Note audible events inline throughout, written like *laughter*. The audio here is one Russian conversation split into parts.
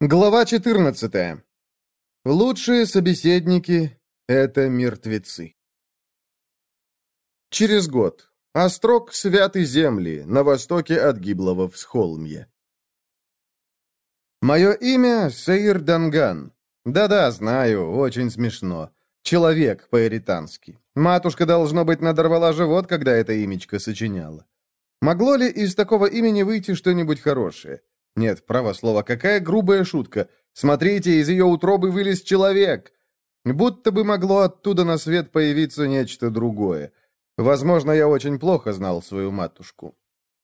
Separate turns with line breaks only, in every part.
Глава 14. Лучшие собеседники — это мертвецы. Через год. Острог Святой Земли, на востоке от гиблого Всхолмья. Мое имя — Саир Данган. Да-да, знаю, очень смешно. Человек по-эритански. Матушка, должно быть, надорвала живот, когда это имечко сочиняла. Могло ли из такого имени выйти что-нибудь хорошее? Нет, право слово, какая грубая шутка. Смотрите, из ее утробы вылез человек. Будто бы могло оттуда на свет появиться нечто другое. Возможно, я очень плохо знал свою матушку.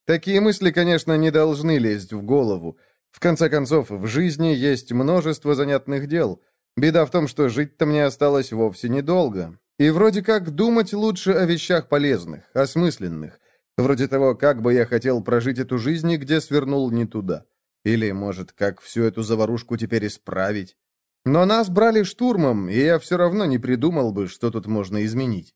Такие мысли, конечно, не должны лезть в голову. В конце концов, в жизни есть множество занятных дел. Беда в том, что жить-то мне осталось вовсе недолго. И вроде как думать лучше о вещах полезных, осмысленных. Вроде того, как бы я хотел прожить эту жизнь где свернул не туда. Или, может, как всю эту заварушку теперь исправить? Но нас брали штурмом, и я все равно не придумал бы, что тут можно изменить.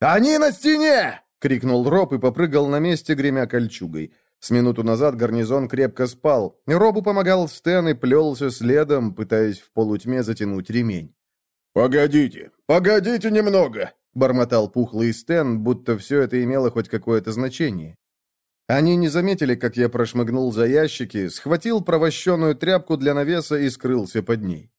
«Они на стене!» — крикнул Роб и попрыгал на месте, гремя кольчугой. С минуту назад гарнизон крепко спал. Робу помогал Стэн и плелся следом, пытаясь в полутьме затянуть ремень.
«Погодите, погодите немного!»
— бормотал пухлый Стэн, будто все это имело хоть какое-то значение. Они не заметили, как я прошмыгнул за ящики, схватил провощенную тряпку для навеса и скрылся под ней.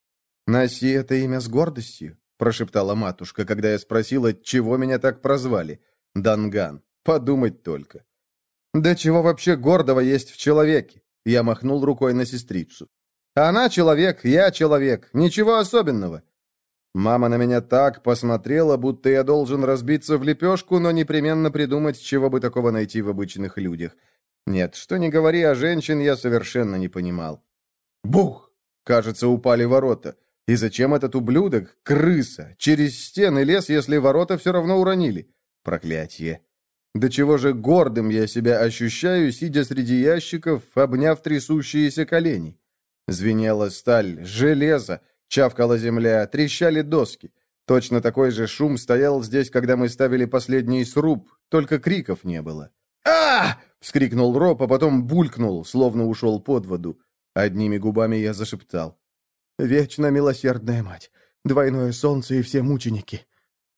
«Носи это имя с гордостью», — прошептала матушка, когда я спросила, чего меня так прозвали. «Данган. Подумать только». «Да чего вообще гордого есть в человеке?» Я махнул рукой на сестрицу. «Она человек, я человек. Ничего особенного. Мама на меня так посмотрела, будто я должен разбиться в лепешку, но непременно придумать, чего бы такого найти в обычных людях. Нет, что не говори о женщин, я совершенно не понимал. Бух! Кажется, упали ворота. И зачем этот ублюдок, крыса, через стены лес, если ворота все равно уронили? Проклятие. До чего же гордым я себя ощущаю, сидя среди ящиков, обняв трясущиеся колени. Звенела сталь, железо, Чавкала земля, трещали доски. Точно такой же шум стоял здесь, когда мы ставили последний сруб, только криков не было. а вскрикнул Роб, а потом булькнул, словно ушел под воду. Одними губами я зашептал. «Вечно милосердная мать, двойное солнце и все мученики».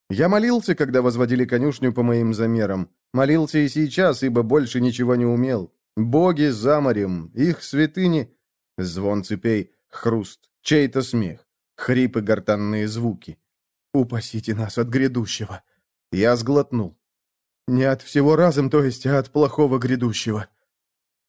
Я молился, когда возводили конюшню по моим замерам. Молился и сейчас, ибо больше ничего не умел. Боги за морем, их святыни... Звон цепей, хруст, Чей-то смех, хрипы гортанные звуки. «Упасите нас от грядущего!» Я сглотнул. «Не от всего разом, то есть, а от плохого грядущего».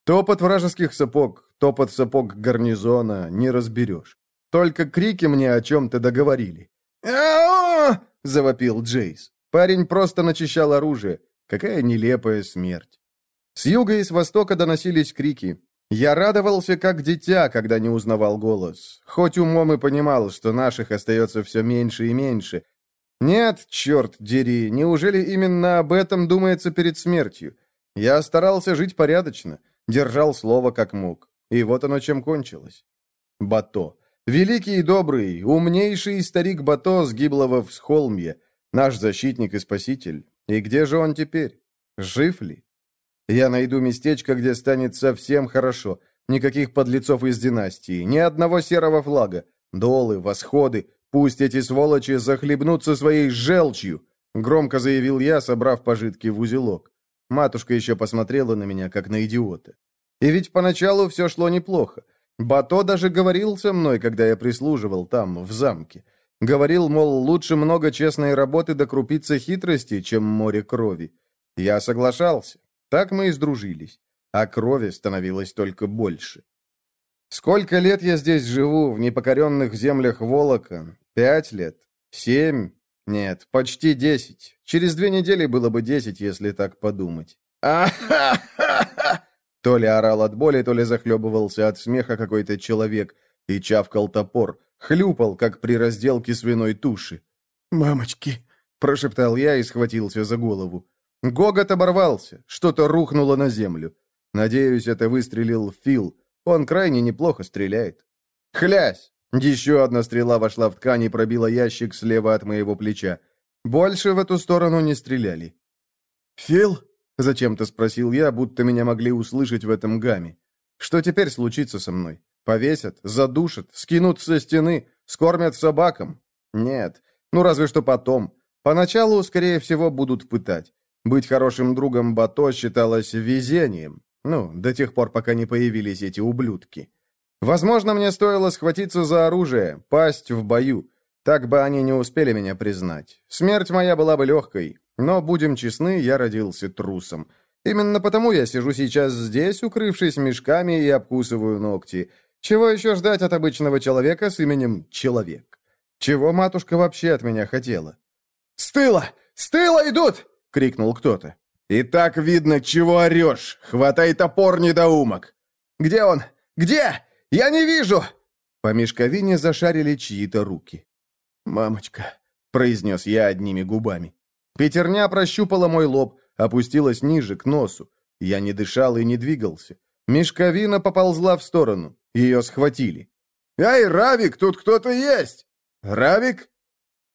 Топот вражеских сапог, топот сапог гарнизона не разберешь. Только крики мне о чем-то договорили. «А-а-а!» — завопил Джейс. Парень просто начищал оружие. Какая нелепая смерть. С юга и с востока доносились крики. Я радовался, как дитя, когда не узнавал голос. Хоть умом и понимал, что наших остается все меньше и меньше. Нет, черт дери, неужели именно об этом думается перед смертью? Я старался жить порядочно, держал слово как мог. И вот оно чем кончилось. Бато. Великий и добрый, умнейший старик Бато с гиблого всхолмья. Наш защитник и спаситель. И где же он теперь? Жив ли? Я найду местечко, где станет совсем хорошо. Никаких подлецов из династии, ни одного серого флага. Долы, восходы, пусть эти сволочи захлебнутся своей желчью, громко заявил я, собрав пожитки в узелок. Матушка еще посмотрела на меня, как на идиота. И ведь поначалу все шло неплохо. Бато даже говорил со мной, когда я прислуживал там, в замке. Говорил, мол, лучше много честной работы до крупицы хитрости, чем море крови. Я соглашался. Так мы и сдружились, а крови становилось только больше. Сколько лет я здесь живу, в непокоренных землях Волока? Пять лет? Семь? Нет, почти десять. Через две недели было бы десять, если так подумать. а *laughs* То ли орал от боли, то ли захлебывался от смеха какой-то человек и чавкал топор, хлюпал, как при разделке свиной туши. «Мамочки!» – прошептал я и схватился за голову. Гогот оборвался, что-то рухнуло на землю. Надеюсь, это выстрелил Фил. Он крайне неплохо стреляет. Хлясь! Еще одна стрела вошла в ткань и пробила ящик слева от моего плеча. Больше в эту сторону не стреляли. «Фил?» — зачем-то спросил я, будто меня могли услышать в этом гамме. «Что теперь случится со мной? Повесят, задушат, скинут со стены, скормят собакам? Нет, ну разве что потом. Поначалу, скорее всего, будут пытать. Быть хорошим другом Бато считалось везением. Ну, до тех пор, пока не появились эти ублюдки. Возможно, мне стоило схватиться за оружие, пасть в бою. Так бы они не успели меня признать. Смерть моя была бы легкой. Но, будем честны, я родился трусом. Именно потому я сижу сейчас здесь, укрывшись мешками и обкусываю ногти. Чего еще ждать от обычного человека с именем Человек? Чего матушка вообще от меня хотела?
«С тыла! С тыла идут!» — крикнул кто-то. «И так видно, чего орешь! Хватай топор, недоумок!»
«Где он? Где? Я не вижу!» По мешковине зашарили чьи-то руки. «Мамочка», — произнес я одними губами. Пятерня прощупала мой лоб, опустилась ниже, к носу. Я не дышал и не двигался. Мешковина поползла в сторону. Ее схватили.
«Эй, Равик, тут кто-то есть!» «Равик?»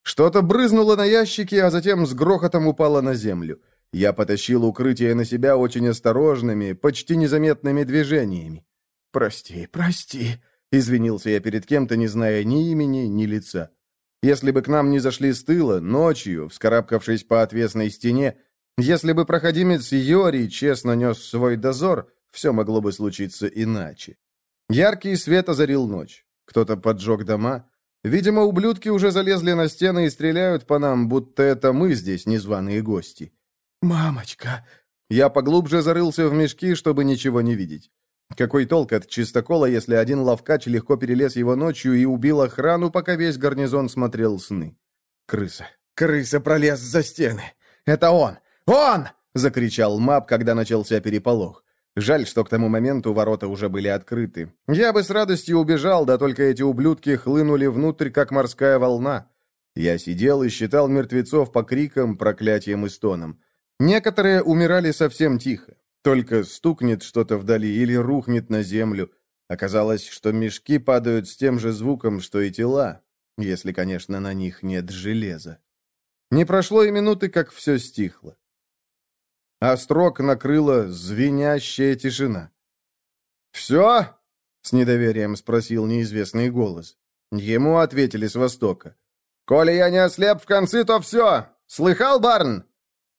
Что-то брызнуло на ящике, а затем с грохотом упало на землю. Я потащил укрытие на себя очень осторожными, почти незаметными движениями. «Прости, прости», — извинился я перед кем-то, не зная ни имени, ни лица. Если бы к нам не зашли с тыла, ночью, вскарабкавшись по отвесной стене, если бы проходимец Йори честно нес свой дозор, все могло бы случиться иначе. Яркий свет озарил ночь. Кто-то поджег дома. Видимо, ублюдки уже залезли на стены и стреляют по нам, будто это мы здесь незваные гости. «Мамочка!» Я поглубже зарылся в мешки, чтобы ничего не видеть. Какой толк от чистокола, если один ловкач легко перелез его ночью и убил охрану, пока весь гарнизон смотрел сны? Крыса. Крыса пролез за стены. Это он! Он! Закричал Мап, когда начался переполох. Жаль, что к тому моменту ворота уже были открыты. Я бы с радостью убежал, да только эти ублюдки хлынули внутрь, как морская волна. Я сидел и считал мертвецов по крикам, проклятиям и стонам. Некоторые умирали совсем тихо. Только стукнет что-то вдали или рухнет на землю. Оказалось, что мешки падают с тем же звуком, что и тела, если, конечно, на них нет железа. Не прошло и минуты, как все стихло. А строк накрыла звенящая тишина. «Все?» — с недоверием спросил неизвестный голос. Ему ответили с востока. «Коли я не ослеп в конце, то все! Слыхал, Барн?»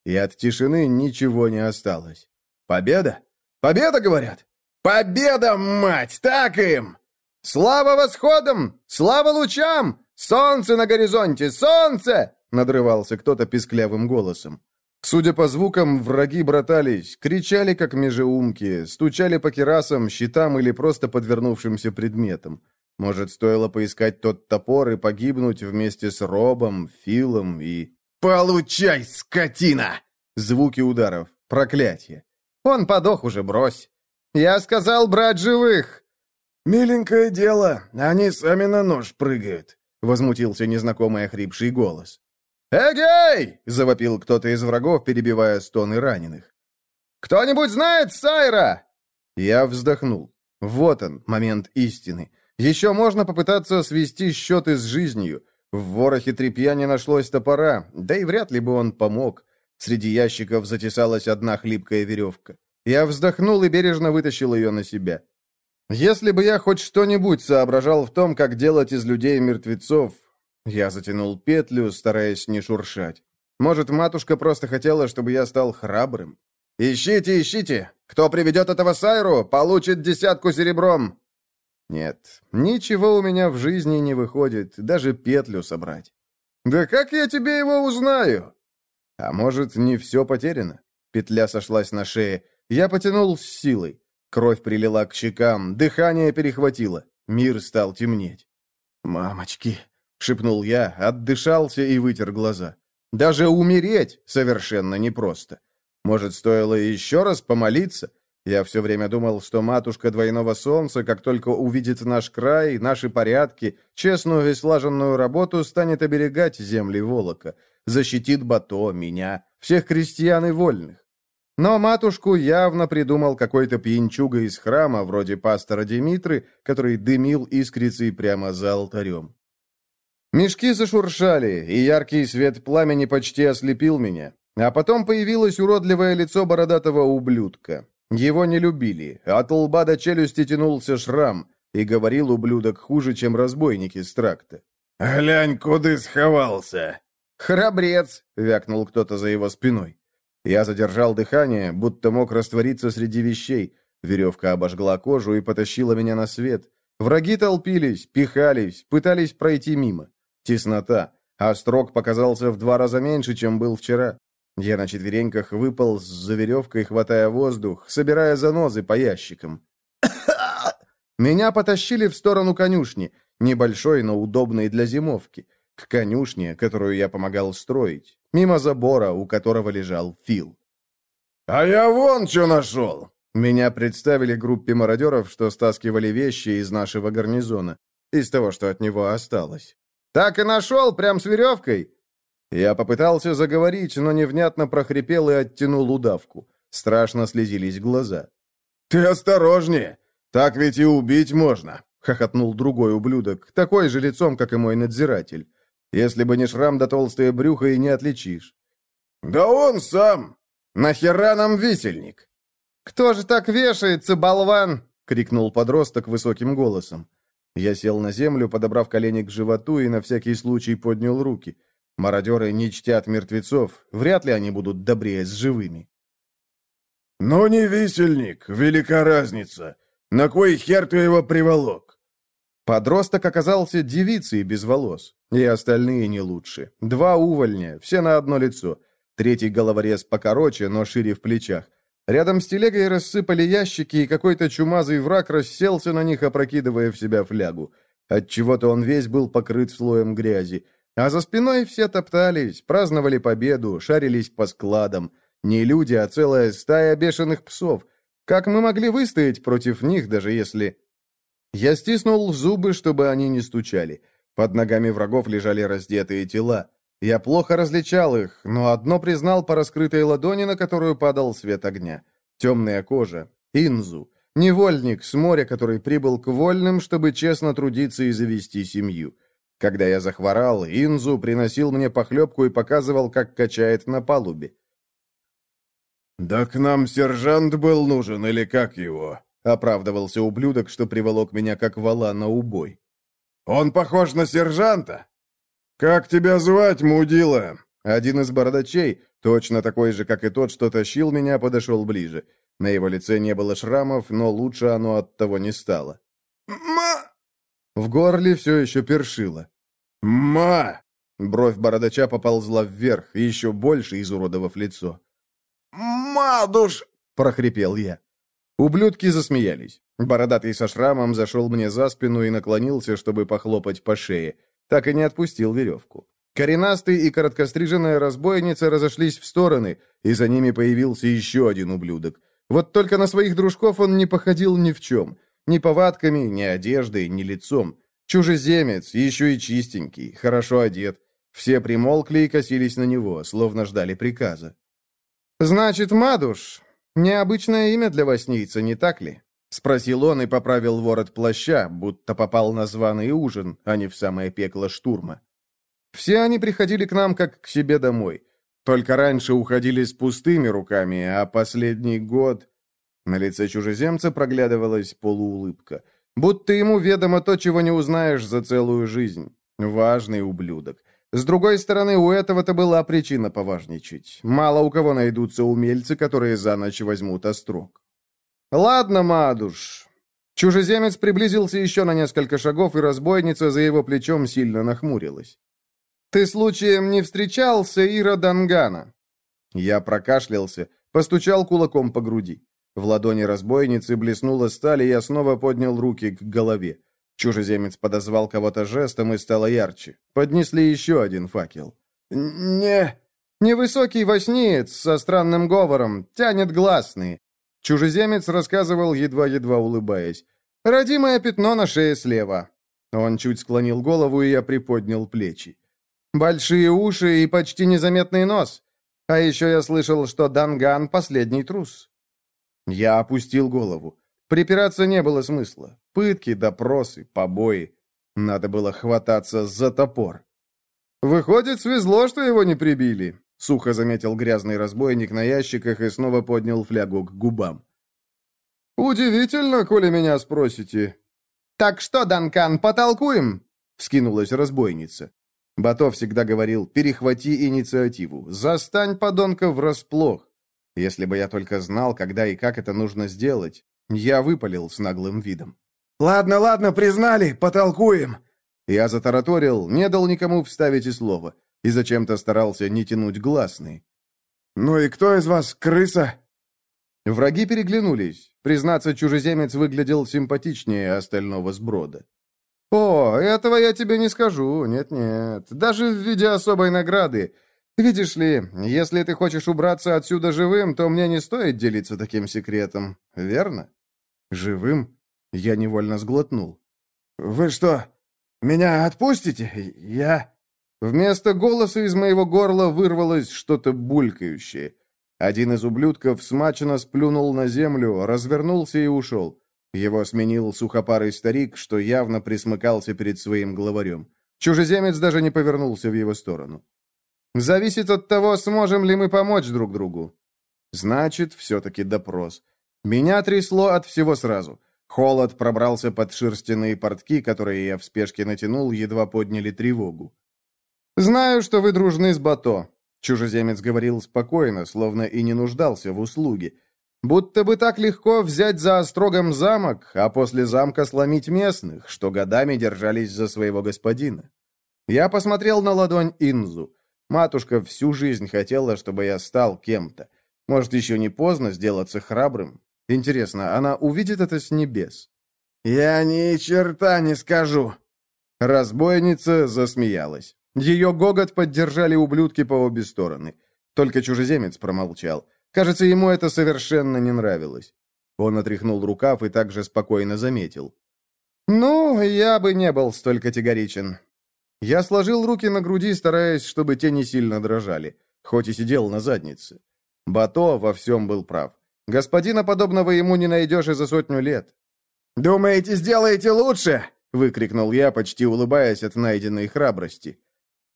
И от тишины ничего не осталось. Победа? Победа, говорят? Победа, мать! Так им! Слава восходам! Слава лучам! Солнце на горизонте! Солнце! Надрывался кто-то писклявым голосом. Судя по звукам, враги братались, кричали, как межеумки, стучали по керасам, щитам или просто подвернувшимся предметам. Может, стоило поискать тот топор и погибнуть вместе с Робом, Филом и... «Получай, скотина!» Звуки ударов. Проклятие. Он подох уже, брось. Я сказал брать живых!»
«Миленькое дело, они сами на нож прыгают», — возмутился незнакомый охрипший голос.
«Эгей!» — завопил кто-то из врагов, перебивая стоны раненых. «Кто-нибудь знает Сайра?» Я вздохнул. Вот он, момент истины. Еще можно попытаться свести счеты с жизнью. В ворохе тряпья не нашлось топора, да и вряд ли бы он помог. Среди ящиков затесалась одна хлипкая веревка. Я вздохнул и бережно вытащил ее на себя. Если бы я хоть что-нибудь соображал в том, как делать из людей мертвецов, я затянул петлю, стараясь не шуршать. Может, матушка просто хотела, чтобы я стал храбрым? «Ищите, ищите! Кто приведет этого Сайру, получит десятку серебром!» Нет, ничего у меня в жизни не выходит, даже петлю собрать. «Да как я тебе его узнаю?» А может, не все потеряно? Петля сошлась на шее. Я потянул с силой. Кровь прилила к щекам, дыхание перехватило. Мир стал темнеть. «Мамочки!» — шепнул я, отдышался и вытер глаза. «Даже умереть совершенно непросто. Может, стоило еще раз помолиться? Я все время думал, что матушка двойного солнца, как только увидит наш край, наши порядки, честную и слаженную работу, станет оберегать земли Волока защитит Бато, меня, всех крестьян и вольных. Но матушку явно придумал какой-то пьянчуга из храма, вроде пастора Димитры, который дымил искрицей прямо за алтарем. Мешки зашуршали, и яркий свет пламени почти ослепил меня. А потом появилось уродливое лицо бородатого ублюдка. Его не любили, от лба до челюсти тянулся шрам. и говорил ублюдок хуже, чем разбойники с тракта.
«Глянь, куда сховался!»
«Храбрец!» — вякнул кто-то за его спиной. Я задержал дыхание, будто мог раствориться среди вещей. Веревка обожгла кожу и потащила меня на свет. Враги толпились, пихались, пытались пройти мимо. Теснота, а строк показался в два раза меньше, чем был вчера. Я на четвереньках выпал за веревкой, хватая воздух, собирая занозы по ящикам. *coughs* Меня потащили в сторону конюшни, небольшой, но удобной для зимовки, к конюшне, которую я помогал строить, мимо забора, у которого лежал Фил.
«А я вон что нашел!»
Меня представили группе мародеров, что стаскивали вещи из нашего гарнизона, из того, что от него осталось. «Так и нашел, прям с веревкой!» Я попытался заговорить, но невнятно прохрипел и оттянул удавку. Страшно слезились глаза.
«Ты осторожнее! Так ведь и убить можно!»
— хохотнул другой ублюдок, такой же лицом, как и мой надзиратель. «Если бы не шрам да толстое брюхо, и не отличишь».
«Да он сам! Нахера нам висельник?»
«Кто же так вешается, болван?» — крикнул подросток высоким голосом. Я сел на землю, подобрав колени к животу и на всякий случай поднял руки. Мародеры не чтят мертвецов, вряд ли они будут добрее с живыми.
«Ну не висельник, велика разница. На кой хер ты его приволок?»
Подросток оказался девицей без волос, и остальные не лучше. Два увольня, все на одно лицо. Третий головорез покороче, но шире в плечах. Рядом с телегой рассыпали ящики, и какой-то чумазый враг расселся на них, опрокидывая в себя флягу. Отчего-то он весь был покрыт слоем грязи. А за спиной все топтались, праздновали победу, шарились по складам. Не люди, а целая стая бешеных псов. Как мы могли выстоять против них, даже если... Я стиснул зубы, чтобы они не стучали. Под ногами врагов лежали раздетые тела. Я плохо различал их, но одно признал по раскрытой ладони, на которую падал свет огня. Темная кожа. Инзу. Невольник с моря, который прибыл к вольным, чтобы честно трудиться и завести семью. Когда я захворал, Инзу приносил мне похлебку и показывал, как качает на палубе.
«Да к нам сержант был нужен, или как его?» — оправдывался ублюдок, что приволок меня как вала на убой. «Он похож на сержанта?» «Как тебя звать, мудила?»
Один из бородачей, точно такой же, как и тот, что тащил меня, подошел ближе. На его лице не было шрамов, но лучше оно от того не стало.
«Ма!»
В горле все еще першило.
«Ма!»
Бровь бородача поползла вверх, еще больше изуродовав лицо.
«Мадуш!»
— прохрипел я. Ублюдки засмеялись. Бородатый со шрамом зашел мне за спину и наклонился, чтобы похлопать по шее так и не отпустил веревку. Коренастый и короткостриженная разбойница разошлись в стороны, и за ними появился еще один ублюдок. Вот только на своих дружков он не походил ни в чем. Ни повадками, ни одеждой, ни лицом. Чужеземец, еще и чистенький, хорошо одет. Все примолкли и косились на него, словно ждали приказа. «Значит, Мадуш, необычное имя для воснийца, не так ли?» — спросил он и поправил ворот плаща, будто попал на званый ужин, а не в самое пекло штурма. Все они приходили к нам как к себе домой. Только раньше уходили с пустыми руками, а последний год... На лице чужеземца проглядывалась полуулыбка. Будто ему ведомо то, чего не узнаешь за целую жизнь. Важный ублюдок. С другой стороны, у этого-то была причина поважничать. Мало у кого найдутся умельцы, которые за ночь возьмут острог. «Ладно, Мадуш». Чужеземец приблизился еще на несколько шагов, и разбойница за его плечом сильно нахмурилась. «Ты случаем не встречался Ира Дангана?» Я прокашлялся, постучал кулаком по груди. В ладони разбойницы блеснула сталь, и я снова поднял руки к голове. Чужеземец подозвал кого-то жестом, и стало ярче. Поднесли еще один факел. «Не...» «Невысокий воснеец со странным говором, тянет гласные. Чужеземец рассказывал, едва-едва улыбаясь. «Родимое пятно на шее слева». Он чуть склонил голову, и я приподнял плечи. «Большие уши и почти незаметный нос. А еще я слышал, что Данган — последний трус». Я опустил голову. Припираться не было смысла. Пытки, допросы, побои. Надо было хвататься за топор. «Выходит, свезло, что его не прибили», Сухо заметил грязный разбойник на ящиках и снова поднял флягу к губам. «Удивительно, коли меня спросите». «Так что, Данкан, потолкуем?» — вскинулась разбойница. Бато всегда говорил «перехвати инициативу, застань подонка врасплох». Если бы я только знал, когда и как это нужно сделать, я выпалил с наглым видом.
«Ладно, ладно, признали, потолкуем!»
Я затараторил, не дал никому вставить и слова, и зачем-то старался не тянуть гласный.
«Ну и кто из вас крыса?»
Враги переглянулись. Признаться, чужеземец выглядел симпатичнее остального сброда. «О, этого я тебе не скажу, нет-нет, даже в виде особой награды. Видишь ли, если ты хочешь убраться отсюда живым, то мне не стоит делиться таким секретом, верно?» «Живым?» Я невольно сглотнул.
«Вы что, меня отпустите? Я...»
Вместо голоса из моего горла вырвалось что-то булькающее. Один из ублюдков смачно сплюнул на землю, развернулся и ушел. Его сменил сухопарый старик, что явно присмыкался перед своим главарем. Чужеземец даже не повернулся в его сторону. «Зависит от того, сможем ли мы помочь друг другу». Значит, все-таки допрос. Меня трясло от всего сразу. Холод пробрался под шерстяные портки, которые я в спешке натянул, едва подняли тревогу. «Знаю, что вы дружны с Бато», — чужеземец говорил спокойно, словно и не нуждался в услуге. «Будто бы так легко взять за острогом замок, а после замка сломить местных, что годами держались за своего господина». Я посмотрел на ладонь Инзу. Матушка всю жизнь хотела, чтобы я стал кем-то. Может, еще не поздно сделаться храбрым, Интересно, она увидит это с небес?
«Я ни черта не скажу!»
Разбойница засмеялась. Ее гогот поддержали ублюдки по обе стороны. Только чужеземец промолчал. Кажется, ему это совершенно не нравилось. Он отряхнул рукав и также спокойно заметил. «Ну, я бы не был столь категоричен». Я сложил руки на груди, стараясь, чтобы те не сильно дрожали, хоть и сидел на заднице. Бато во всем был прав. Господина подобного ему не найдешь и за сотню лет».
«Думаете, сделаете лучше?» — выкрикнул я, почти улыбаясь от найденной храбрости.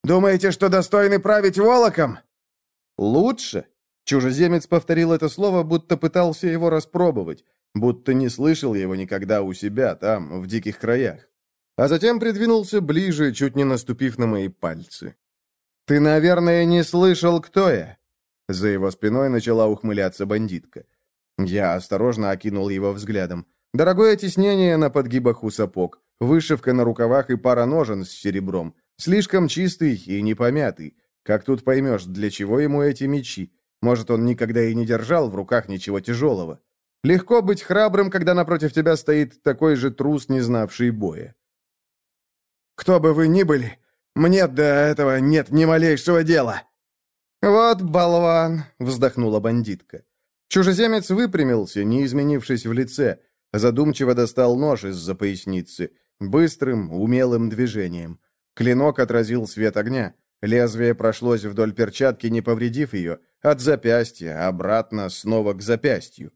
«Думаете, что достойны править Волоком?»
«Лучше?» Чужеземец повторил это слово, будто пытался его распробовать, будто не слышал его никогда у себя, там, в диких краях. А затем придвинулся ближе, чуть не наступив на мои пальцы. «Ты, наверное, не слышал, кто я?» За его спиной начала ухмыляться бандитка. Я осторожно окинул его взглядом. Дорогое тиснение на подгибах у сапог, вышивка на рукавах и пара ножен с серебром. Слишком чистый и непомятый. Как тут поймешь, для чего ему эти мечи? Может, он никогда и не держал в руках ничего тяжелого. Легко быть храбрым, когда напротив тебя стоит такой же трус, не знавший боя.
«Кто бы вы ни были, мне до этого нет ни малейшего дела!»
«Вот болван!» — вздохнула бандитка. Чужеземец выпрямился, не изменившись в лице, задумчиво достал нож из-за поясницы, быстрым, умелым движением. Клинок отразил свет огня. Лезвие прошлось вдоль перчатки, не повредив ее, от запястья, обратно, снова к запястью.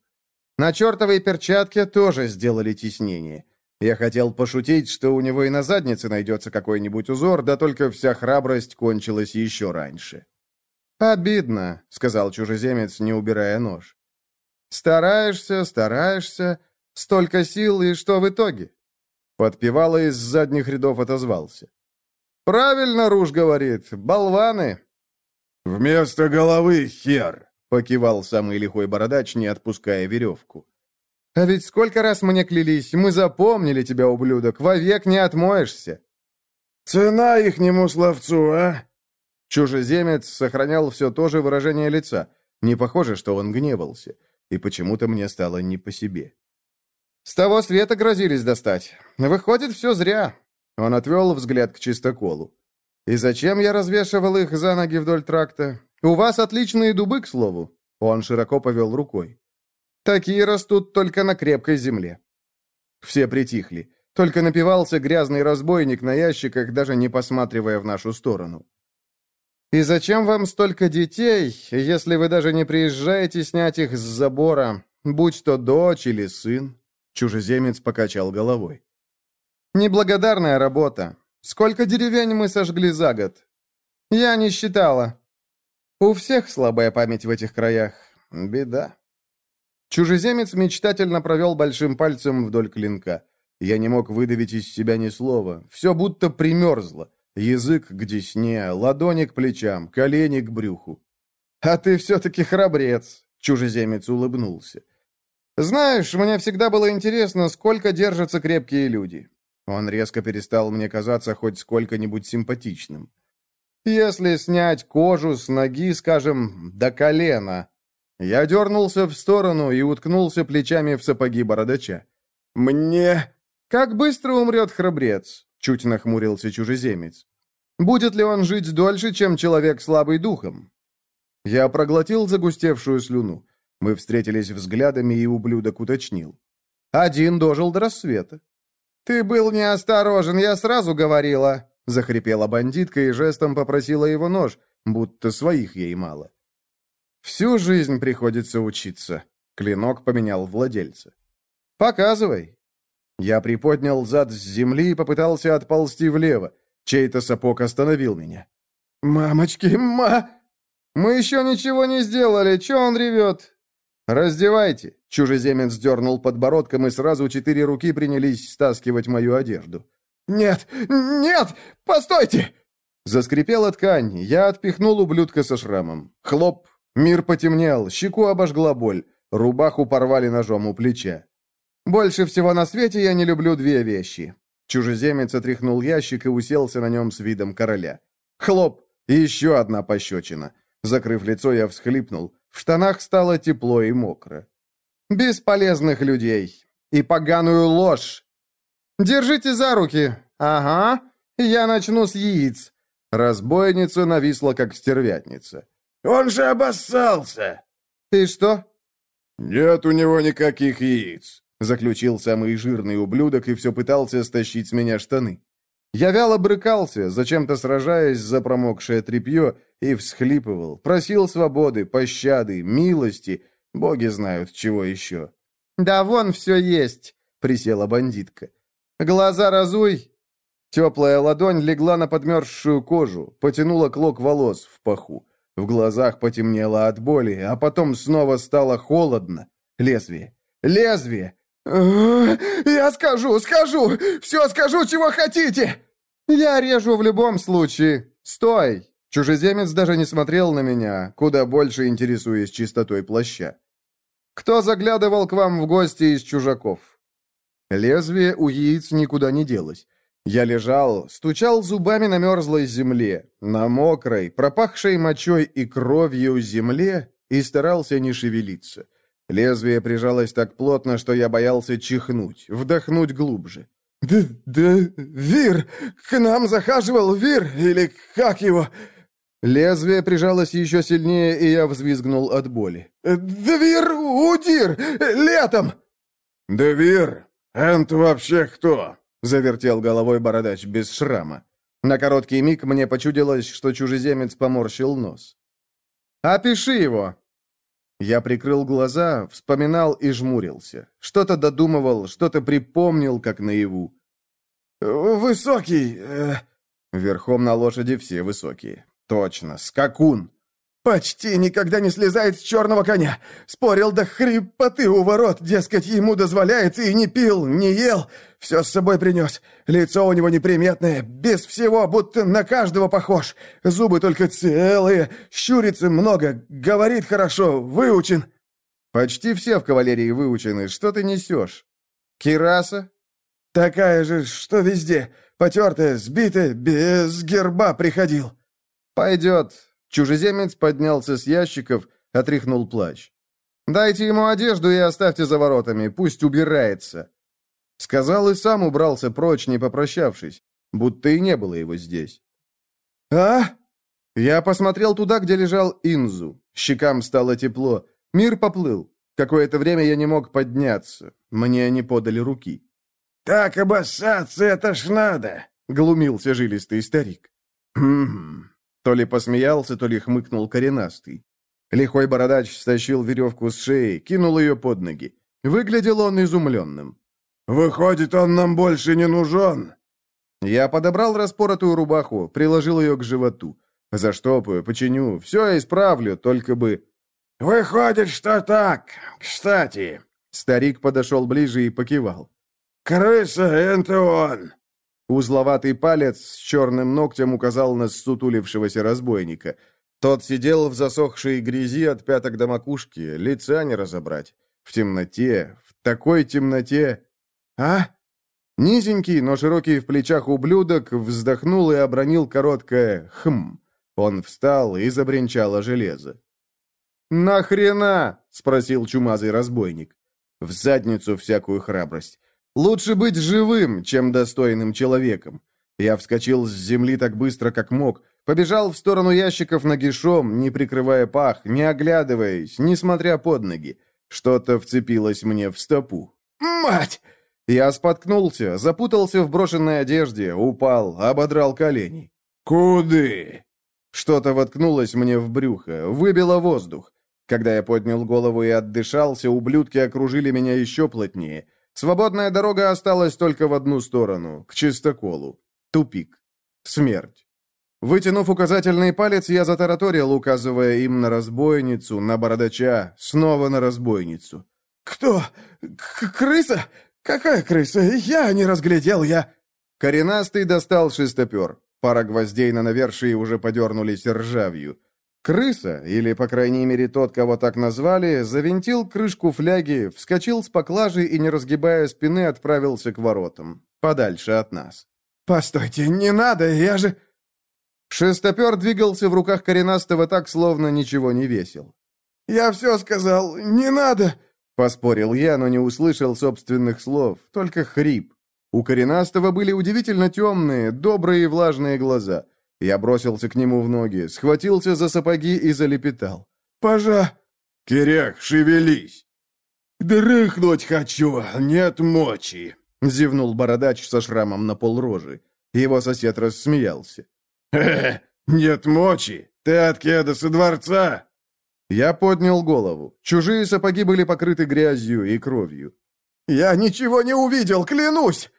На чертовой перчатке тоже сделали тиснение. Я хотел пошутить, что у него и на заднице найдется какой-нибудь узор, да только вся храбрость кончилась еще раньше. «Обидно», — сказал чужеземец, не убирая нож. Стараешься, стараешься, столько сил, и что в итоге?» Подпевала из задних рядов отозвался. «Правильно Руж говорит, болваны!»
«Вместо головы хер!»
— покивал самый лихой бородач, не отпуская веревку. «А ведь сколько раз мне клялись, мы запомнили тебя, ублюдок, вовек не отмоешься!»
«Цена ихнему словцу, а?»
Чужеземец сохранял все то же выражение лица. Не похоже, что он гневался и почему-то мне стало не по себе. «С того света грозились достать. Выходит, все зря». Он отвел взгляд к чистоколу. «И зачем я развешивал их за ноги вдоль тракта? У вас отличные дубы, к слову». Он широко повел рукой. «Такие растут только на крепкой земле». Все притихли. Только напивался грязный разбойник на ящиках, даже не посматривая в нашу сторону. «И зачем вам столько детей, если вы даже не приезжаете снять их с забора, будь то дочь или сын?» Чужеземец покачал головой. «Неблагодарная работа. Сколько деревень мы сожгли за год?» «Я не считала. У всех слабая память в этих краях. Беда». Чужеземец мечтательно провел большим пальцем вдоль клинка. Я не мог выдавить из себя ни слова. Все будто примерзло. Язык к десне, ладони к плечам, колени к брюху. «А ты все-таки храбрец», — чужеземец улыбнулся. «Знаешь, мне всегда было интересно, сколько держатся крепкие люди». Он резко перестал мне казаться хоть сколько-нибудь симпатичным. «Если снять кожу с ноги, скажем, до колена...» Я дернулся в сторону и уткнулся плечами в сапоги бородача. «Мне...» «Как быстро умрет храбрец?» — чуть нахмурился чужеземец. «Будет ли он жить дольше, чем человек слабый духом?» Я проглотил загустевшую слюну. Мы встретились взглядами, и ублюдок уточнил. «Один дожил до рассвета». «Ты был неосторожен, я сразу говорила», — захрипела бандитка и жестом попросила его нож, будто своих ей мало. «Всю жизнь приходится учиться», — клинок поменял владельца. «Показывай». Я приподнял зад с земли и попытался отползти влево. Чей-то сапог остановил меня. «Мамочки, ма...» «Мы еще ничего не сделали, че он ревет?» «Раздевайте!» — чужеземец дернул подбородком, и сразу четыре руки принялись стаскивать мою одежду.
«Нет! Нет! Постойте!»
Заскрипела ткань, я отпихнул ублюдка со шрамом. Хлоп! Мир потемнел, щеку обожгла боль, рубаху порвали ножом у плеча. Больше всего на свете я не люблю две вещи. Чужеземец отряхнул ящик и уселся на нем с видом короля. Хлоп! Еще одна пощечина. Закрыв лицо, я всхлипнул. В штанах стало тепло и мокро. «Бесполезных людей! И поганую ложь! Держите за руки! Ага, я начну с яиц!» Разбойница нависла, как стервятница.
«Он же обоссался!»
«И что?»
«Нет у него никаких яиц», —
заключил самый жирный ублюдок и все пытался стащить с меня штаны. Я вяло брыкался, зачем-то сражаясь за промокшее тряпье, и всхлипывал, просил свободы, пощады, милости, боги знают, чего еще. «Да вон все есть», — присела бандитка. «Глаза разуй!» Теплая ладонь легла на подмерзшую кожу, потянула клок волос в паху. В глазах потемнело от боли, а потом снова стало холодно. Лезвие! Лезвие!
«Я скажу, скажу! Все скажу, чего хотите!»
«Я режу в любом случае! Стой!» Чужеземец даже не смотрел на меня, куда больше интересуясь чистотой плаща. «Кто заглядывал к вам в гости из чужаков?» Лезвие у яиц никуда не делось. Я лежал, стучал зубами на мерзлой земле, на мокрой, пропахшей мочой и кровью земле, и старался не шевелиться. Лезвие прижалось так плотно, что я боялся чихнуть, вдохнуть глубже.
«Да, да, Вир! К нам захаживал Вир, или как его?»
Лезвие прижалось еще сильнее, и я взвизгнул от боли.
«Двир Удир! Летом!»
«Двир! Это вообще кто?» — завертел головой бородач без шрама. На короткий миг мне почудилось, что чужеземец поморщил нос. «Опиши его!» Я прикрыл глаза, вспоминал и жмурился. Что-то додумывал, что-то припомнил, как наяву.
«Высокий...» э...
Верхом на лошади все высокие. Точно, скакун.
Почти никогда не слезает с черного коня. Спорил до хрипоты у ворот, дескать, ему дозволяется, и не пил, не ел. Все с собой принес. Лицо у него неприметное, без всего, будто на каждого похож. Зубы только целые, щурится много, говорит хорошо, выучен.
Почти все в кавалерии выучены. Что ты несешь? Кираса?
Такая же, что везде. Потертая, сбитая, без герба приходил.
«Пойдет». Чужеземец поднялся с ящиков, отряхнул плащ. «Дайте ему одежду и оставьте за воротами, пусть убирается». Сказал и сам убрался прочь, не попрощавшись, будто и не было его здесь.
«А?»
Я посмотрел туда, где лежал Инзу. Щекам стало тепло. Мир поплыл. Какое-то время я не мог подняться. Мне не подали руки.
«Так обоссаться это ж надо!»
— глумился жилистый старик. «Хм...» То ли посмеялся, то ли хмыкнул коренастый. Лихой бородач стащил веревку с шеи, кинул ее под ноги. Выглядел он изумленным.
«Выходит, он нам больше не нужен?»
Я подобрал распоротую рубаху, приложил ее к животу. Заштопаю, починю, все исправлю, только бы...
«Выходит, что так. Кстати...»
Старик подошел ближе и покивал.
крыса, это он!»
Узловатый палец с черным ногтем указал на ссутулившегося разбойника. Тот сидел в засохшей грязи от пяток до макушки, лица не разобрать. В темноте, в такой темноте... «А?» Низенький, но широкий в плечах ублюдок вздохнул и обронил короткое «хм». Он встал и забринчало железо. «Нахрена?» — спросил чумазый разбойник. «В задницу всякую храбрость. Лучше быть живым, чем достойным человеком. Я вскочил с земли так быстро, как мог, побежал в сторону ящиков нагишом, не прикрывая пах, не оглядываясь, не смотря под ноги. Что-то вцепилось мне в стопу. «Мать!» Я споткнулся, запутался в брошенной одежде, упал, ободрал колени.
«Куды?»
Что-то воткнулось мне в брюхо, выбило воздух. Когда я поднял голову и отдышался, ублюдки окружили меня еще плотнее. Свободная дорога осталась только в одну сторону, к чистоколу. Тупик. Смерть. Вытянув указательный палец, я затараторил, указывая им на разбойницу, на бородача, снова на разбойницу. «Кто? К крыса? Какая крыса? Я не разглядел, я...» Коренастый достал шестопер. Пара гвоздей на навершии уже подернулись ржавью. Крыса, или, по крайней мере, тот, кого так назвали, завинтил крышку фляги, вскочил с поклажи и, не разгибая спины, отправился к воротам, подальше от нас. «Постойте, не надо, я же...» Шестопер двигался в руках коренастого так, словно ничего не весил. «Я все сказал, не надо!» — поспорил я, но не услышал собственных слов, только хрип. У коренастого были удивительно темные, добрые и влажные глаза — я бросился к нему в ноги, схватился за сапоги и залепетал. «Пожа...»
«Киряк, шевелись!»
«Дрыхнуть хочу, нет мочи!» — зевнул бородач со шрамом на полрожи. Его сосед рассмеялся.
«Хе-хе, нет мочи! Ты от кеда со дворца!»
Я поднял голову. Чужие сапоги были покрыты грязью и кровью. «Я ничего не увидел, клянусь!»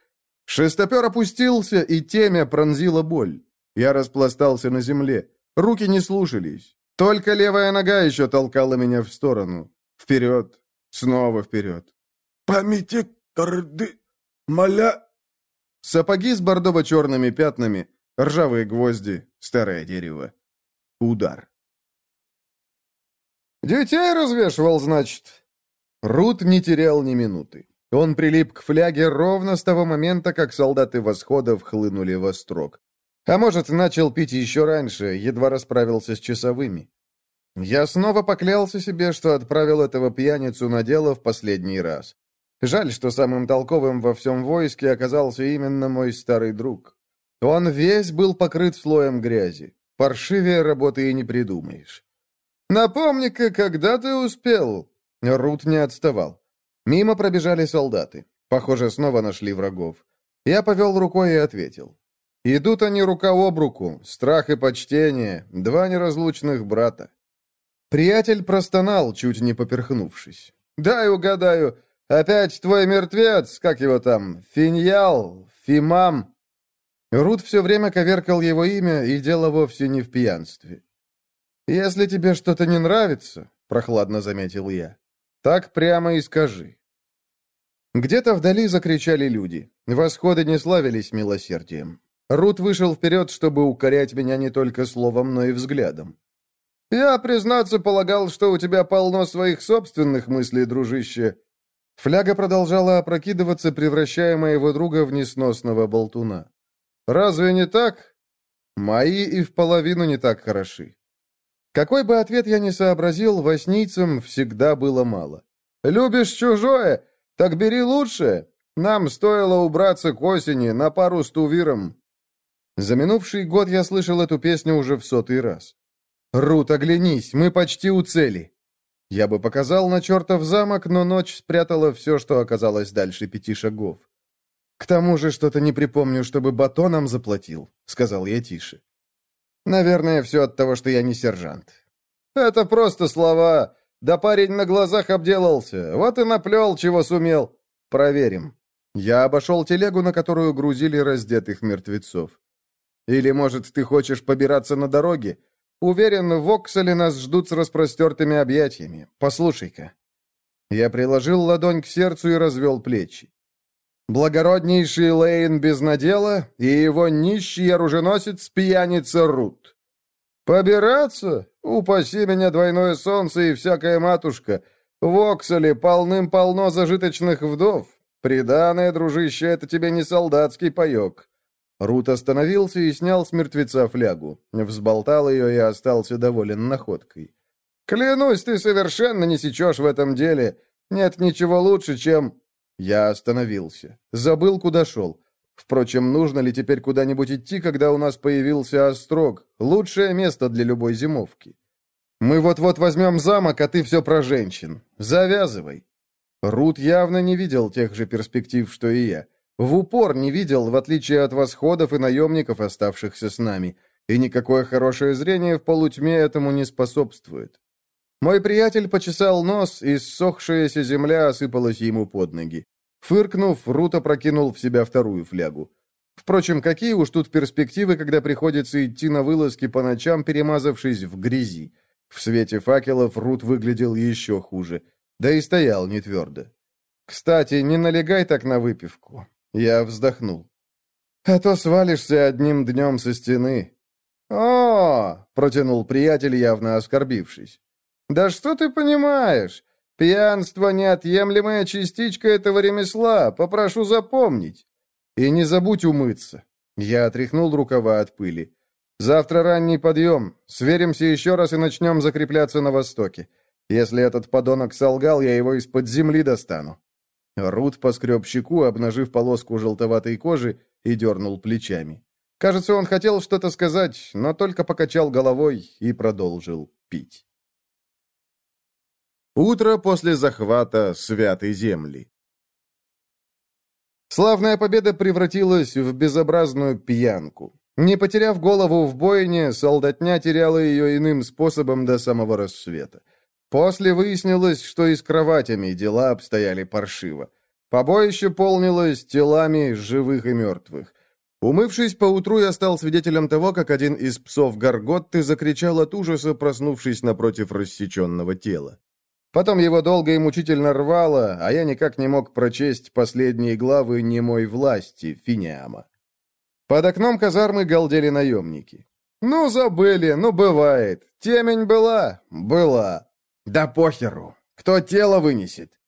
Шестопер опустился, и темя пронзила боль. Я распластался на земле. Руки не слушались. Только левая нога еще толкала меня в сторону. Вперед. Снова вперед.
«Памяти корды... Маля...»
Сапоги с бордово-черными пятнами, ржавые гвозди, старое дерево. Удар. «Детей развешивал, значит?» Рут не терял ни минуты. Он прилип к фляге ровно с того момента, как солдаты восходов хлынули во строк. А может, начал пить еще раньше, едва расправился с часовыми. Я снова поклялся себе, что отправил этого пьяницу на дело в последний раз. Жаль, что самым толковым во всем войске оказался именно мой старый друг. Он весь был покрыт слоем грязи. Паршивее работы и не придумаешь. «Напомни-ка, когда ты успел?» Рут не отставал. Мимо пробежали солдаты. Похоже, снова нашли врагов. Я повел рукой и ответил. Идут они рука об руку, страх и почтение, два неразлучных брата. Приятель простонал, чуть не поперхнувшись. «Дай угадаю, опять твой мертвец, как его там, Финьял, Фимам?» Рут все время коверкал его имя, и дело вовсе не в пьянстве. «Если тебе что-то не нравится», — прохладно заметил я, — «так прямо и скажи». Где-то вдали закричали люди. Восходы не славились милосердием. Рут вышел вперед, чтобы укорять меня не только словом, но и взглядом. «Я, признаться, полагал, что у тебя полно своих собственных мыслей, дружище». Фляга продолжала опрокидываться, превращая моего друга в несносного болтуна. «Разве не так? Мои и в половину не так хороши». Какой бы ответ я ни сообразил, воснийцам всегда было мало. «Любишь чужое? Так бери лучшее. Нам стоило убраться к осени на пару с Тувиром. За минувший год я слышал эту песню уже в сотый раз. «Рут, оглянись, мы почти у цели!» Я бы показал на чертов замок, но ночь спрятала все, что оказалось дальше пяти шагов. «К тому же что-то не припомню, чтобы батоном заплатил», — сказал я тише. «Наверное, все от того, что я не сержант». «Это просто слова. Да парень на глазах обделался. Вот и наплел, чего сумел. Проверим». Я обошел телегу, на которую грузили раздетых мертвецов. Или, может, ты хочешь побираться на дороге? Уверен, в Оксале нас ждут с распростертыми объятиями. Послушай-ка». Я приложил ладонь к сердцу и развел плечи. Благороднейший Лейн без надела и его нищий оруженосец пьяница Рут. Побираться? Упаси меня двойное солнце и всякая матушка. В Оксале полным-полно зажиточных вдов. Приданное, дружище, это тебе не солдатский паек. Рут остановился и снял с мертвеца флягу. Взболтал ее и остался доволен находкой. «Клянусь, ты совершенно не сечешь в этом деле. Нет ничего лучше, чем...» Я остановился. Забыл, куда шел. Впрочем, нужно ли теперь куда-нибудь идти, когда у нас появился острог? Лучшее место для любой зимовки. Мы вот-вот возьмем замок, а ты все про женщин. Завязывай. Рут явно не видел тех же перспектив, что и я. В упор не видел, в отличие от восходов и наемников, оставшихся с нами. И никакое хорошее зрение в полутьме этому не способствует. Мой приятель почесал нос, и ссохшаяся земля осыпалась ему под ноги. Фыркнув, Рут опрокинул в себя вторую флягу. Впрочем, какие уж тут перспективы, когда приходится идти на вылазки по ночам, перемазавшись в грязи. В свете факелов Рут выглядел еще хуже. Да и стоял не твердо. «Кстати, не налегай так на выпивку. Я вздохнул. «А то свалишься одним днем со стены». «О!» — протянул приятель, явно оскорбившись. «Да что ты понимаешь? Пьянство — неотъемлемая частичка этого ремесла, попрошу запомнить. И не забудь умыться». Я отряхнул рукава от пыли. «Завтра ранний подъем. Сверимся еще раз и начнем закрепляться на востоке. Если этот подонок солгал, я его из-под земли достану». Рут поскреб щеку, обнажив полоску желтоватой кожи, и дернул плечами. Кажется, он хотел что-то сказать, но только покачал головой и продолжил пить. Утро после захвата Святой Земли. Славная победа превратилась в безобразную пьянку. Не потеряв голову в бойне, солдатня теряла ее иным способом до самого рассвета. После выяснилось, что и с кроватями дела обстояли паршиво. Побоище полнилось телами живых и мертвых. Умывшись поутру, я стал свидетелем того, как один из псов Гарготты закричал от ужаса, проснувшись напротив рассеченного тела. Потом его долго и мучительно рвало, а я никак не мог прочесть последние главы немой власти Финиама. Под окном казармы галдели наемники. «Ну, забыли, ну, бывает. Темень была? Была. «Да похеру! Кто тело вынесет?»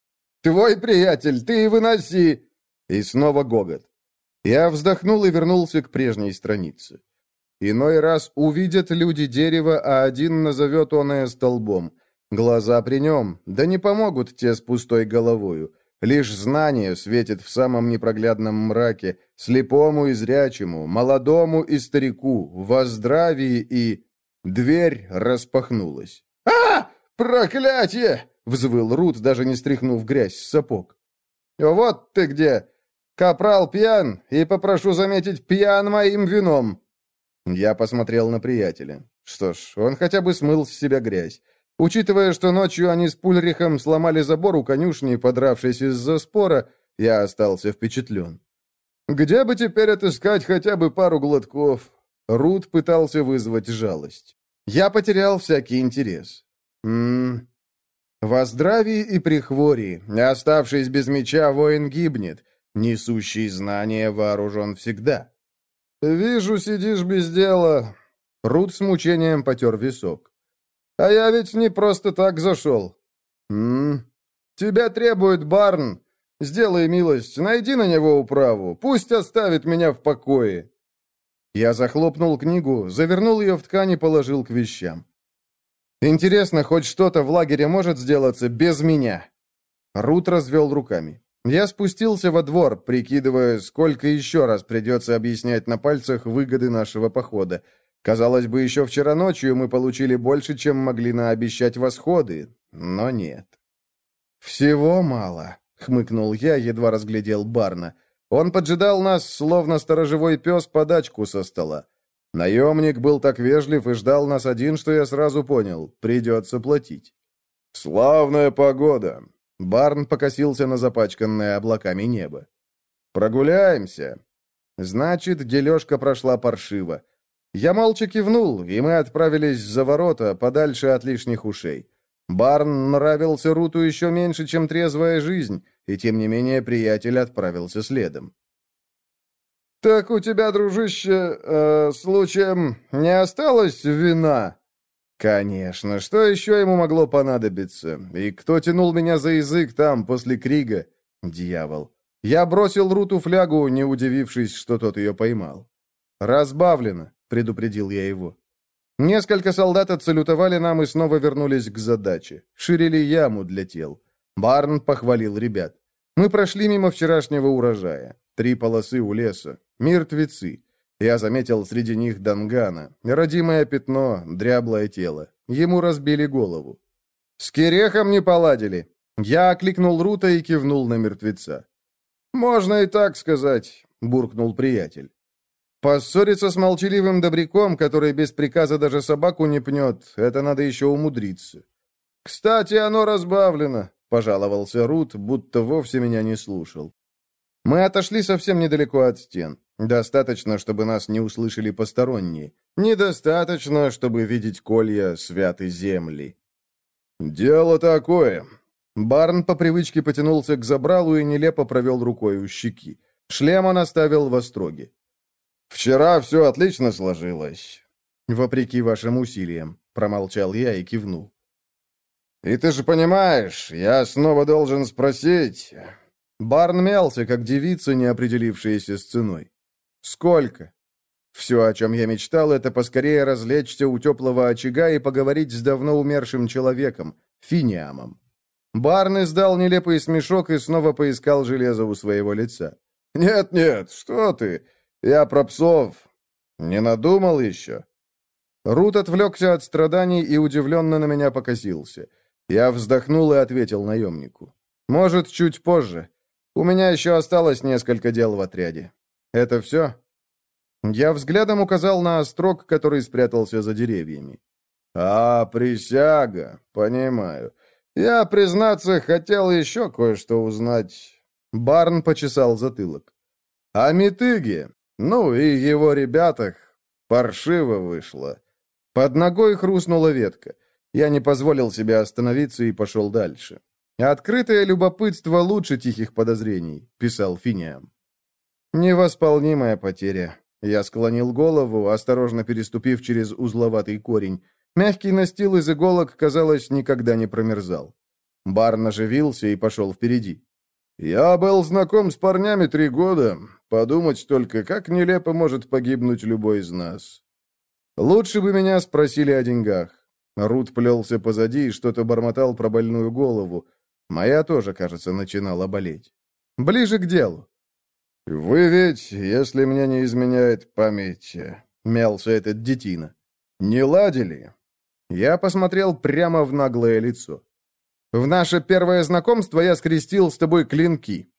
«Твой приятель, ты и выноси!» И снова гогот. Я вздохнул и вернулся к прежней странице. Иной раз увидят люди дерево, а один назовет оное столбом. Глаза при нем, да не помогут те с пустой головою. Лишь знание светит в самом непроглядном мраке, слепому и зрячему, молодому и старику, во здравии и... Дверь распахнулась. «А! «Проклятие!» — взвыл Рут, даже не стряхнув грязь с сапог. «Вот ты где! Капрал пьян, и, попрошу заметить, пьян моим вином!» Я посмотрел на приятеля. Что ж, он хотя бы смыл с себя грязь. Учитывая, что ночью они с Пульрихом сломали забор у конюшни, подравшись из-за спора, я остался впечатлен. «Где бы теперь отыскать хотя бы пару глотков?» Рут пытался вызвать жалость. Я потерял всякий интерес. Ммм... Во здравии и прихвории, оставшись без меча, воин гибнет, несущий знания вооружен всегда. «Вижу, сидишь без дела». Рут с мучением потер висок. «А я ведь не просто так зашел». «Ммм... Тебя требует Барн. Сделай милость, найди на него управу. Пусть оставит меня в покое». Я захлопнул книгу, завернул ее в ткань и положил к вещам. Интересно, хоть что-то в лагере может сделаться без меня?» Рут развел руками. Я спустился во двор, прикидывая, сколько еще раз придется объяснять на пальцах выгоды нашего похода. Казалось бы, еще вчера ночью мы получили больше, чем могли наобещать восходы, но нет. «Всего мало», — хмыкнул я, едва разглядел Барна. Он поджидал нас, словно сторожевой пес, подачку со стола. Наемник был так вежлив и ждал нас один, что я сразу понял — придется платить. «Славная погода!» Барн покосился на запачканное облаками небо. «Прогуляемся!» Значит, дележка прошла паршиво. Я молча кивнул, и мы отправились за ворота, подальше от лишних ушей. Барн нравился Руту еще меньше, чем трезвая жизнь, и тем не менее приятель отправился следом. «Так у тебя, дружище, э, случаем не осталось вина?» «Конечно, что еще ему могло понадобиться? И кто тянул меня за язык там, после Крига? Дьявол!» Я бросил Руту флягу, не удивившись, что тот ее поймал. «Разбавлено», — предупредил я его. Несколько солдат отсалютовали нам и снова вернулись к задаче. Ширили яму для тел. Барн похвалил ребят. Мы прошли мимо вчерашнего урожая. Три полосы у леса. Мертвецы. Я заметил среди них Дангана. Родимое пятно, дряблое тело. Ему разбили голову. «С Кирехом не поладили!» Я окликнул Рута и кивнул на мертвеца. «Можно и так сказать», — буркнул приятель. «Поссориться с молчаливым добряком, который без приказа даже собаку не пнет, это надо еще умудриться». «Кстати, оно разбавлено», — пожаловался Рут, будто вовсе меня не слушал. Мы отошли совсем недалеко от стен. Достаточно, чтобы нас не услышали посторонние. Недостаточно, чтобы видеть колья святой земли. «Дело такое», Барн по привычке потянулся к забралу и нелепо провел рукой у щеки. Шлем он оставил в остроге. «Вчера все отлично сложилось». «Вопреки вашим усилиям», — промолчал я и кивнул. «И ты же понимаешь, я снова должен спросить...» Барн мялся, как девица, не определившаяся с ценой. «Сколько?» Все, о чем я мечтал, это поскорее развлечься у теплого очага и поговорить с давно умершим человеком, Финиамом. Барн издал нелепый смешок и снова поискал железо у своего лица. «Нет-нет, что ты? Я про псов. Не надумал еще?» Рут отвлекся от страданий и удивленно на меня покосился. Я вздохнул и ответил наемнику. «Может, чуть позже. У меня еще осталось несколько дел в отряде. Это все?» Я взглядом указал на острог, который спрятался за деревьями. «А, присяга, понимаю. Я, признаться, хотел еще кое-что узнать. Барн почесал затылок. О Митыге, ну и его ребятах, паршиво вышло. Под ногой хрустнула ветка. Я не позволил себе остановиться и пошел дальше. «Открытое любопытство лучше тихих подозрений», — писал Финиам. «Невосполнимая потеря». Я склонил голову, осторожно переступив через узловатый корень. Мягкий настил из иголок, казалось, никогда не промерзал. Барн оживился и пошел впереди. «Я был знаком с парнями три года. Подумать только, как нелепо может погибнуть любой из нас». «Лучше бы меня спросили о деньгах». Рут плелся позади и что-то бормотал про больную голову. Моя тоже, кажется, начинала болеть. «Ближе к делу». «Вы ведь, если мне не изменяет память...» — мялся этот детина. «Не ладили?» Я посмотрел прямо в наглое лицо. «В наше первое знакомство я скрестил с тобой клинки».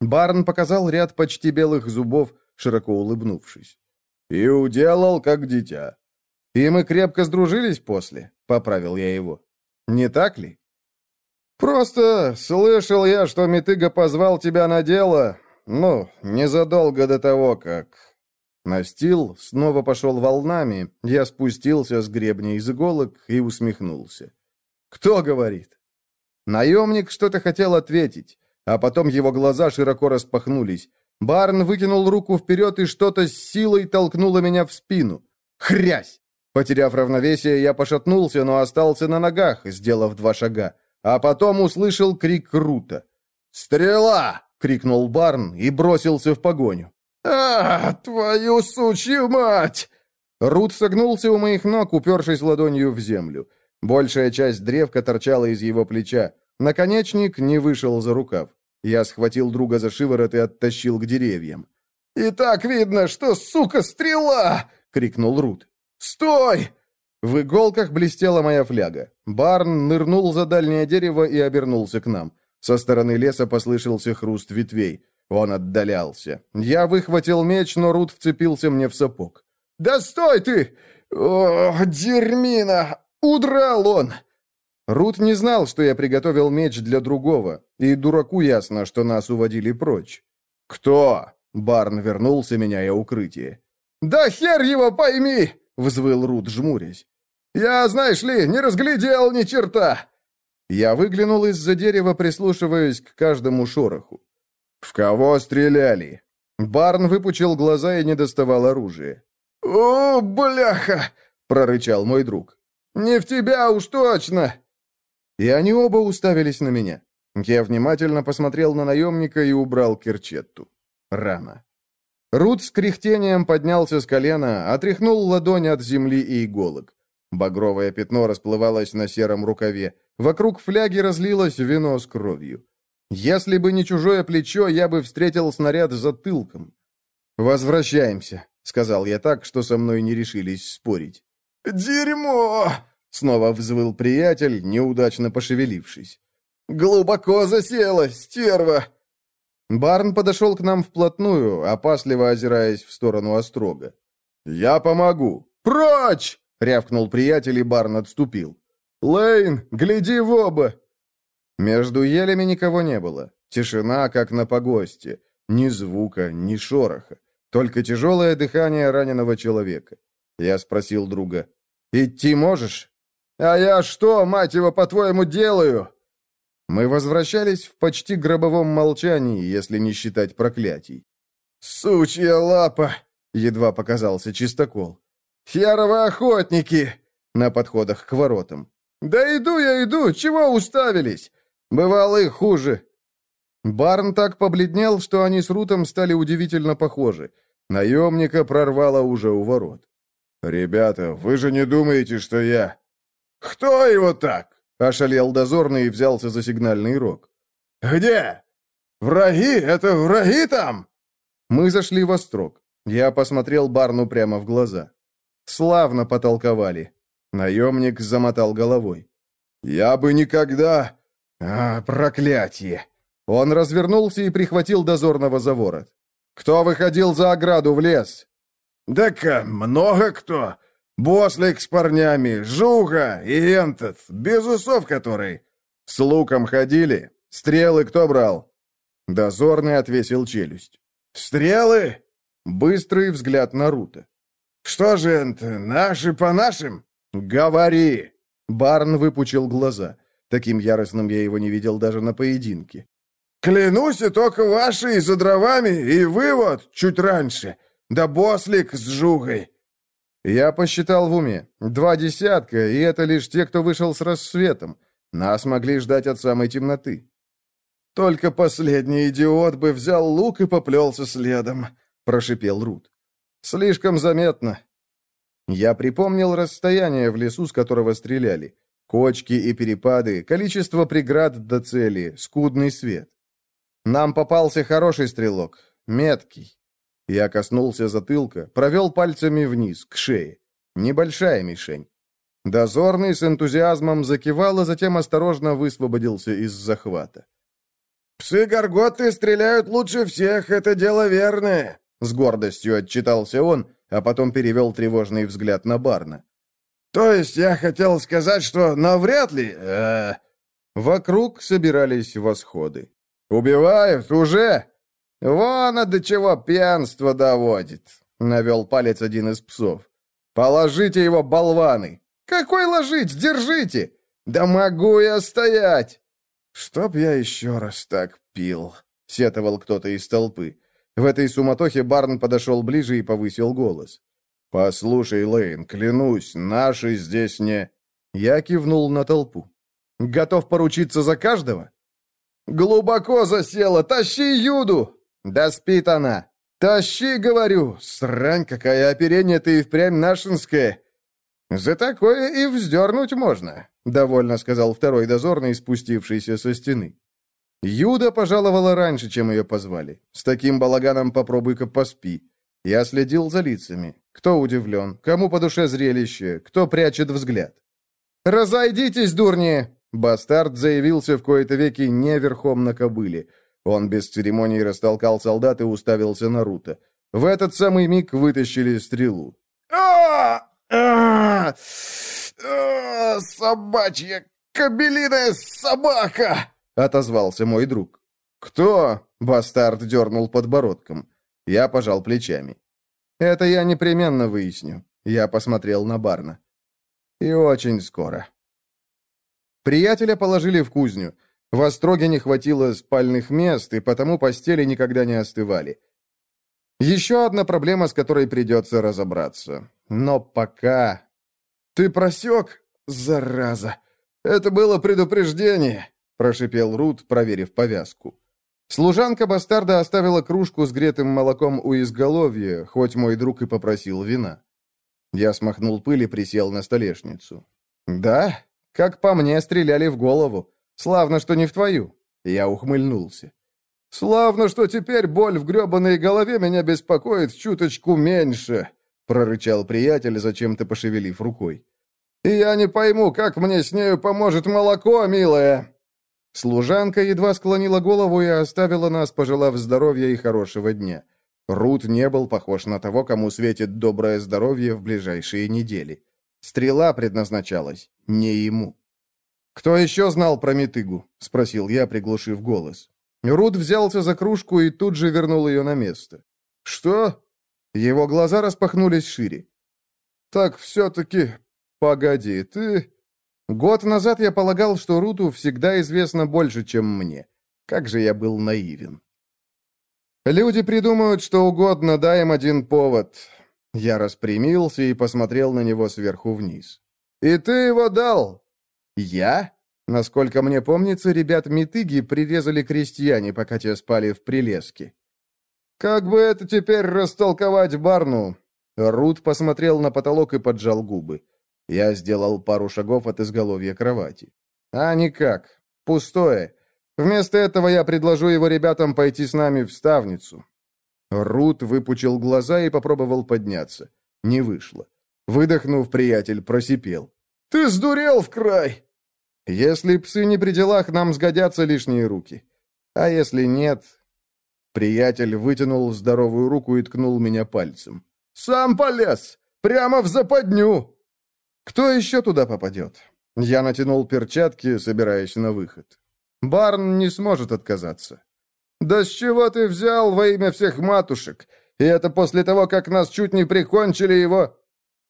Барн показал ряд почти белых зубов, широко улыбнувшись. «И уделал, как дитя». «И мы крепко сдружились после», — поправил я его. «Не так ли?» «Просто слышал я, что Митыга позвал тебя на дело, ну, незадолго до того, как...» Настил снова пошел волнами, я спустился с гребня из иголок и усмехнулся. «Кто говорит?» Наемник что-то хотел ответить, а потом его глаза широко распахнулись. Барн выкинул руку вперед и что-то с силой толкнуло меня в спину. Хрясь! Потеряв равновесие, я пошатнулся, но остался на ногах, сделав два шага. А потом услышал крик Рута. «Стрела!» — крикнул Барн и бросился в погоню. «А, твою сучью мать!» Рут согнулся у моих ног, упершись ладонью в землю. Большая часть древка торчала из его плеча. Наконечник не вышел за рукав. Я схватил друга за шиворот и оттащил к деревьям. «И так видно, что, сука, стрела!» — крикнул Рут. «Стой!» В иголках блестела моя фляга. Барн нырнул за дальнее дерево и обернулся к нам. Со стороны леса послышался хруст ветвей. Он отдалялся. Я выхватил меч, но Рут вцепился мне в сапог. «Да стой ты! О, дерьмина! Удрал он!» Рут не знал, что я приготовил меч для другого, и дураку ясно, что нас уводили прочь. «Кто?» — Барн вернулся, меняя укрытие. «Да хер его пойми!» — взвыл Рут, жмурясь. «Я, знаешь ли, не разглядел ни черта!» Я выглянул из-за дерева, прислушиваясь к каждому шороху. «В кого стреляли?» Барн выпучил глаза и не доставал оружия.
«О, бляха!» — прорычал мой друг. «Не в тебя уж точно!»
И они оба уставились на меня. Я внимательно посмотрел на наемника и убрал керчетту. Рано. Рут с кряхтением поднялся с колена, отряхнул ладонь от земли и иголок. Багровое пятно расплывалось на сером рукаве. Вокруг фляги разлилось вино с кровью. Если бы не чужое плечо, я бы встретил снаряд затылком. «Возвращаемся», — сказал я так, что со мной не решились спорить.
«Дерьмо!»
— снова взвыл приятель, неудачно пошевелившись.
«Глубоко засела, стерва!»
Барн подошел к нам вплотную, опасливо озираясь в сторону острога. «Я помогу!»
«Прочь!»
— рявкнул приятель, и Барн отступил.
«Лейн, гляди в оба!»
Между елями никого не было. Тишина, как на погосте. Ни звука, ни шороха. Только тяжелое дыхание раненого человека. Я спросил друга. «Идти можешь?»
«А я что, мать его, по-твоему, делаю?»
Мы возвращались в почти гробовом молчании, если не считать проклятий.
«Сучья лапа!»
— едва показался чистокол.
«Фьяровы охотники!»
— на подходах к воротам.
«Да иду я, иду! Чего уставились? Бывало и хуже!»
Барн так побледнел, что они с Рутом стали удивительно похожи. Наемника прорвало уже у ворот.
«Ребята, вы же не думаете, что я...» «Кто его так?»
Ошалел дозорный и взялся за сигнальный рог.
«Где? Враги? Это враги там?»
Мы зашли в острог. Я посмотрел Барну прямо в глаза. Славно потолковали. Наемник замотал головой.
«Я бы никогда...» «А, проклятие!»
Он развернулся и прихватил дозорного за ворот. «Кто выходил за ограду в лес?»
«Да-ка, много кто. Бослик с парнями, Жуга и этот, без усов который.
С луком ходили? Стрелы кто брал?» Дозорный отвесил челюсть.
«Стрелы?»
Быстрый взгляд на Рута.
«Что же это, наши по нашим?»
«Говори!» Барн выпучил глаза. Таким яростным я его не видел даже на поединке.
«Клянусь, и только ваши за дровами, и вы вот чуть раньше. Да бослик с жугой.
Я посчитал в уме. Два десятка, и это лишь те, кто вышел с рассветом. Нас могли ждать от самой темноты.
«Только последний идиот бы взял лук и поплелся следом», — прошипел Рут.
«Слишком заметно». Я припомнил расстояние в лесу, с которого стреляли. Кочки и перепады, количество преград до цели, скудный свет. Нам попался хороший стрелок, меткий. Я коснулся затылка, провел пальцами вниз, к шее. Небольшая мишень. Дозорный с энтузиазмом закивал, а затем осторожно высвободился из захвата.
«Псы-горготы стреляют лучше всех, это дело верное!»
С гордостью отчитался он, а потом перевел тревожный взгляд на Барна.
«То есть я хотел сказать, что навряд ли...» э...
Вокруг собирались восходы.
«Убивают уже!»
«Вон, а до чего пьянство доводит», — навел палец один из псов. «Положите его, болваны!» «Какой ложить? Держите!» «Да могу я стоять!» «Чтоб я еще раз так пил», — сетовал кто-то из толпы. В этой суматохе Барн подошел ближе и повысил голос. «Послушай, Лейн, клянусь, наши здесь не...» Я кивнул на толпу. «Готов поручиться за каждого?» «Глубоко засела! Тащи Юду!» «Да спит она!» «Тащи, говорю! Срань, какая оперение ты и впрямь нашинское!» «За такое и вздернуть можно», — довольно сказал второй дозорный, спустившийся со стены. Юда пожаловала раньше, чем ее позвали. С таким балаганом попробуй-ка поспи. Я следил за лицами. Кто удивлен, кому по душе зрелище, кто прячет взгляд. «Разойдитесь, дурни!» Бастард заявился в кои-то веки не верхом на кобыле. Он без церемоний растолкал солдат и уставился на Рута. В этот самый миг вытащили стрелу.
а а Собачья кобелиная собака!» — отозвался мой друг.
«Кто?» — бастард дернул подбородком. Я пожал плечами. «Это я непременно выясню». Я посмотрел на Барна. «И очень скоро». Приятеля положили в кузню. В Остроге не хватило спальных мест, и потому постели никогда не остывали. Еще одна проблема, с которой придется разобраться. Но пока... «Ты просек, зараза! Это было предупреждение!» Прошипел Рут, проверив повязку. Служанка бастарда оставила кружку с гретым молоком у изголовья, хоть мой друг и попросил вина. Я смахнул пыль и присел на столешницу. «Да, как по мне, стреляли в голову. Славно, что не в твою». Я ухмыльнулся. «Славно, что теперь боль в гребаной голове меня беспокоит чуточку меньше», прорычал приятель, зачем-то пошевелив рукой. «И я не пойму, как мне с нею поможет молоко, милая!» Служанка едва склонила голову и оставила нас, пожелав здоровья и хорошего дня. Рут не был похож на того, кому светит доброе здоровье в ближайшие недели. Стрела предназначалась не ему. «Кто еще знал про Митыгу?» — спросил я, приглушив голос. Рут взялся за кружку и тут же вернул ее на место. «Что?» Его глаза распахнулись шире. «Так все-таки... Погоди, ты...» Год назад я полагал, что Руту всегда известно больше, чем мне. Как же я был наивен. Люди придумают что угодно, дай им один повод. Я распрямился и посмотрел на него сверху вниз. «И ты его дал?» «Я?» Насколько мне помнится, ребят Митыги прирезали крестьяне, пока те спали в прилеске. «Как бы это теперь растолковать Барну?» Рут посмотрел на потолок и поджал губы. Я сделал пару шагов от изголовья кровати. «А никак. Пустое. Вместо этого я предложу его ребятам пойти с нами в ставницу». Рут выпучил глаза и попробовал подняться. Не вышло. Выдохнув, приятель просипел. «Ты сдурел в край!» «Если псы не при делах, нам сгодятся лишние руки. А если нет...» Приятель вытянул здоровую руку и ткнул меня пальцем. «Сам полез! Прямо в западню!» Кто еще туда попадет? Я натянул перчатки, собираясь на выход. Барн не сможет отказаться. «Да с чего ты взял во имя всех матушек? И это после того, как нас чуть не прикончили его...»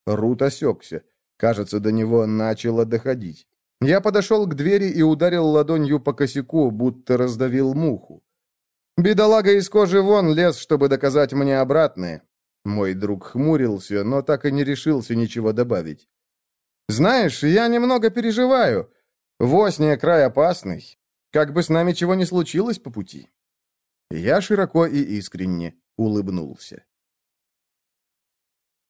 Рут осекся. Кажется, до него начало доходить. Я подошел к двери и ударил ладонью по косяку, будто раздавил муху. Бедолага из кожи вон лез, чтобы доказать мне обратное. Мой друг хмурился, но так и не решился ничего добавить. Знаешь, я немного переживаю. Восния край опасный. Как бы с нами чего ни случилось по пути». Я широко и искренне улыбнулся.